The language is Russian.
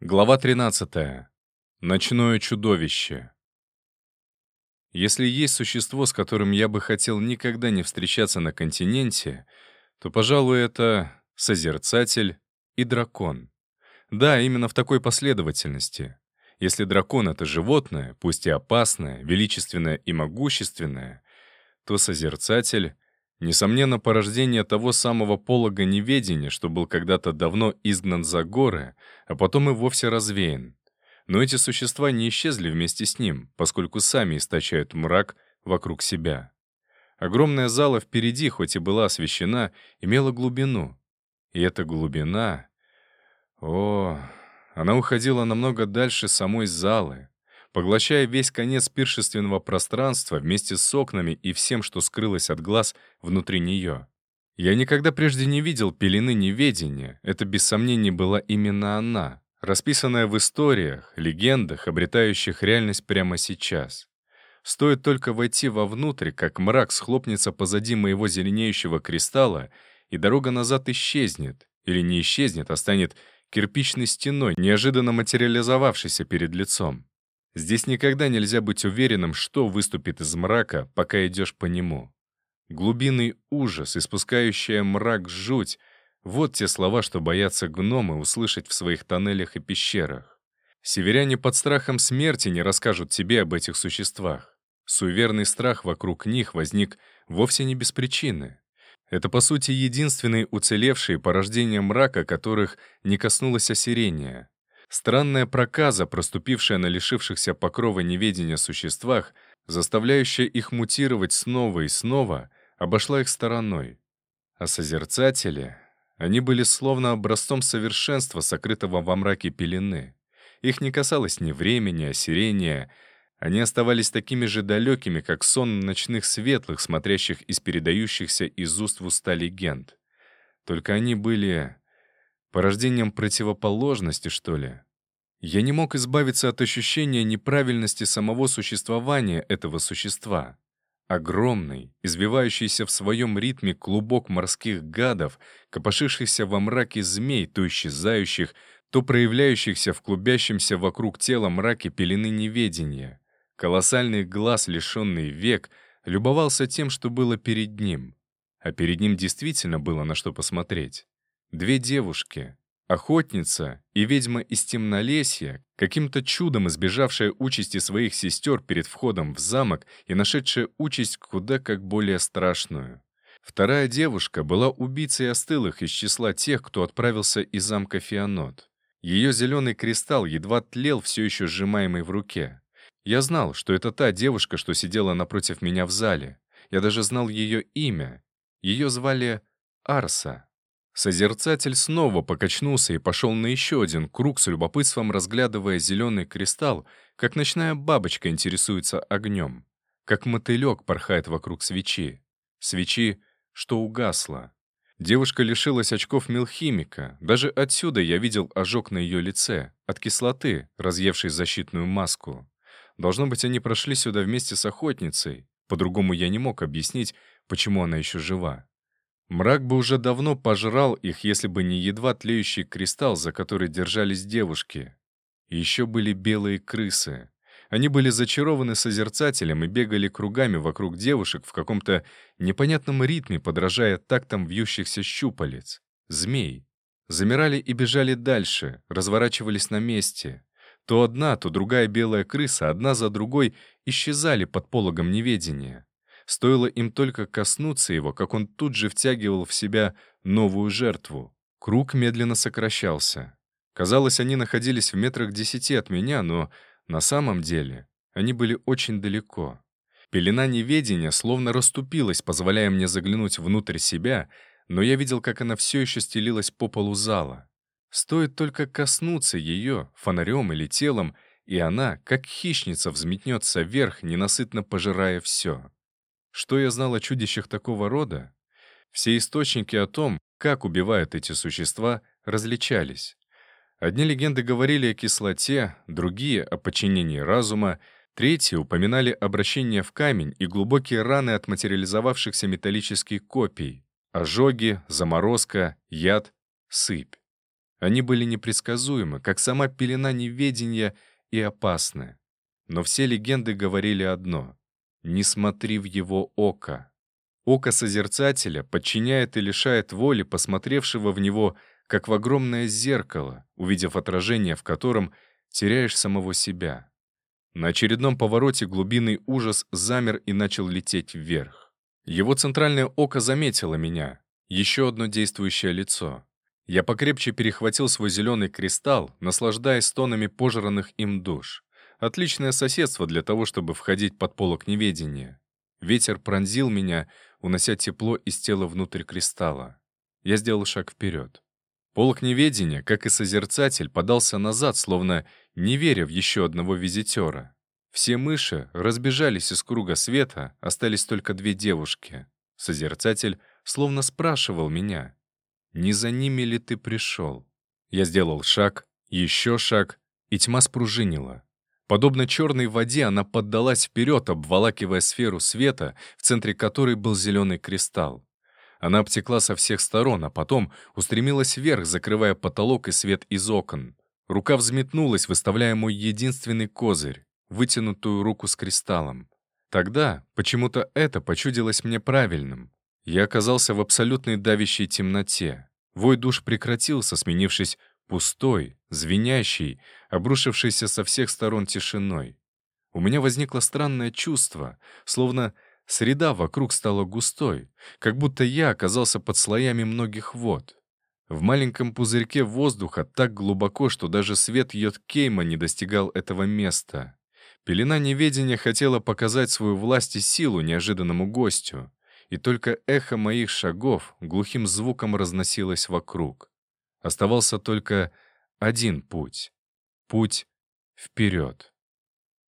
Глава 13. Ночное чудовище. Если есть существо, с которым я бы хотел никогда не встречаться на континенте, то, пожалуй, это Созерцатель и Дракон. Да, именно в такой последовательности. Если дракон — это животное, пусть и опасное, величественное и могущественное, то Созерцатель Несомненно, порождение того самого полога неведения, что был когда-то давно изгнан за горы, а потом и вовсе развеян. Но эти существа не исчезли вместе с ним, поскольку сами источают мрак вокруг себя. Огромная зала впереди, хоть и была освещена, имела глубину. И эта глубина... О, она уходила намного дальше самой залы, поглощая весь конец пиршественного пространства вместе с окнами и всем, что скрылось от глаз внутри нее. Я никогда прежде не видел пелены неведения, это без сомнений была именно она, расписанная в историях, легендах, обретающих реальность прямо сейчас. Стоит только войти вовнутрь, как мрак схлопнется позади моего зеленеющего кристалла, и дорога назад исчезнет, или не исчезнет, а станет кирпичной стеной, неожиданно материализовавшейся перед лицом. Здесь никогда нельзя быть уверенным, что выступит из мрака, пока идешь по нему. Глубинный ужас, испускающая мрак жуть — вот те слова, что боятся гномы услышать в своих тоннелях и пещерах. Северяне под страхом смерти не расскажут тебе об этих существах. Суеверный страх вокруг них возник вовсе не без причины. Это, по сути, единственные уцелевшие порождения мрака, которых не коснулось осирения. Странная проказа, проступившая на лишившихся покрова неведения существах, заставляющая их мутировать снова и снова, обошла их стороной. А созерцатели, они были словно образцом совершенства, сокрытого во мраке пелены. Их не касалось ни времени, осирения, они оставались такими же далекими, как сон ночных светлых, смотрящих из передающихся из уст в уста легенд. Только они были порождением противоположности, что ли. Я не мог избавиться от ощущения неправильности самого существования этого существа. Огромный, избивающийся в своем ритме клубок морских гадов, копошившихся во мраке змей, то исчезающих, то проявляющихся в клубящемся вокруг тела мраке пелены неведения. Колоссальный глаз, лишенный век, любовался тем, что было перед ним. А перед ним действительно было на что посмотреть. Две девушки, Охотница и ведьма из темнолесья, каким-то чудом избежавшая участи своих сестер перед входом в замок и нашедшая участь куда как более страшную. Вторая девушка была убийцей остылых из числа тех, кто отправился из замка Фианот. Ее зеленый кристалл едва тлел, все еще сжимаемый в руке. Я знал, что это та девушка, что сидела напротив меня в зале. Я даже знал ее имя. Ее звали Арса. Созерцатель снова покачнулся и пошел на еще один круг с любопытством, разглядывая зеленый кристалл, как ночная бабочка интересуется огнем, как мотылек порхает вокруг свечи. Свечи, что угасла. Девушка лишилась очков мелхимика. Даже отсюда я видел ожог на ее лице, от кислоты, разъевшей защитную маску. Должно быть, они прошли сюда вместе с охотницей. По-другому я не мог объяснить, почему она еще жива. Мрак бы уже давно пожрал их, если бы не едва тлеющий кристалл, за который держались девушки. Еще были белые крысы. Они были зачарованы созерцателем и бегали кругами вокруг девушек в каком-то непонятном ритме, подражая тактам вьющихся щупалец. Змей. Замирали и бежали дальше, разворачивались на месте. То одна, то другая белая крыса, одна за другой, исчезали под пологом неведения. Стоило им только коснуться его, как он тут же втягивал в себя новую жертву. Круг медленно сокращался. Казалось, они находились в метрах десяти от меня, но на самом деле они были очень далеко. Пелена неведения словно расступилась, позволяя мне заглянуть внутрь себя, но я видел, как она все еще стелилась по полу зала. Стоит только коснуться ее, фонарем или телом, и она, как хищница, взметнется вверх, ненасытно пожирая все. Что я знал о чудищах такого рода? Все источники о том, как убивают эти существа, различались. Одни легенды говорили о кислоте, другие — о подчинении разума, третьи упоминали обращение в камень и глубокие раны от материализовавшихся металлических копий, ожоги, заморозка, яд, сыпь. Они были непредсказуемы, как сама пелена неведения и опасны. Но все легенды говорили одно — не смотри в его око. Око Созерцателя подчиняет и лишает воли посмотревшего в него, как в огромное зеркало, увидев отражение, в котором теряешь самого себя. На очередном повороте глубинный ужас замер и начал лететь вверх. Его центральное око заметило меня. Еще одно действующее лицо. Я покрепче перехватил свой зеленый кристалл, наслаждаясь тонами пожранных им душ. Отличное соседство для того, чтобы входить под полок неведения. Ветер пронзил меня, унося тепло из тела внутрь кристалла. Я сделал шаг вперед. Полок неведения, как и созерцатель, подался назад, словно не веря в еще одного визитера. Все мыши разбежались из круга света, остались только две девушки. Созерцатель словно спрашивал меня, «Не за ними ли ты пришел?» Я сделал шаг, еще шаг, и тьма спружинила. Подобно черной воде, она поддалась вперед, обволакивая сферу света, в центре которой был зеленый кристалл. Она обтекла со всех сторон, а потом устремилась вверх, закрывая потолок и свет из окон. Рука взметнулась, выставляя мой единственный козырь — вытянутую руку с кристаллом. Тогда почему-то это почудилось мне правильным. Я оказался в абсолютной давящей темноте. Вой душ прекратился, сменившись пустой, звенящей, обрушившейся со всех сторон тишиной. У меня возникло странное чувство, словно Среда вокруг стала густой, как будто я оказался под слоями многих вод. В маленьком пузырьке воздуха так глубоко, что даже свет Йоткейма не достигал этого места. Пелена неведения хотела показать свою власть и силу неожиданному гостю, и только эхо моих шагов глухим звуком разносилось вокруг. Оставался только один путь — путь вперед.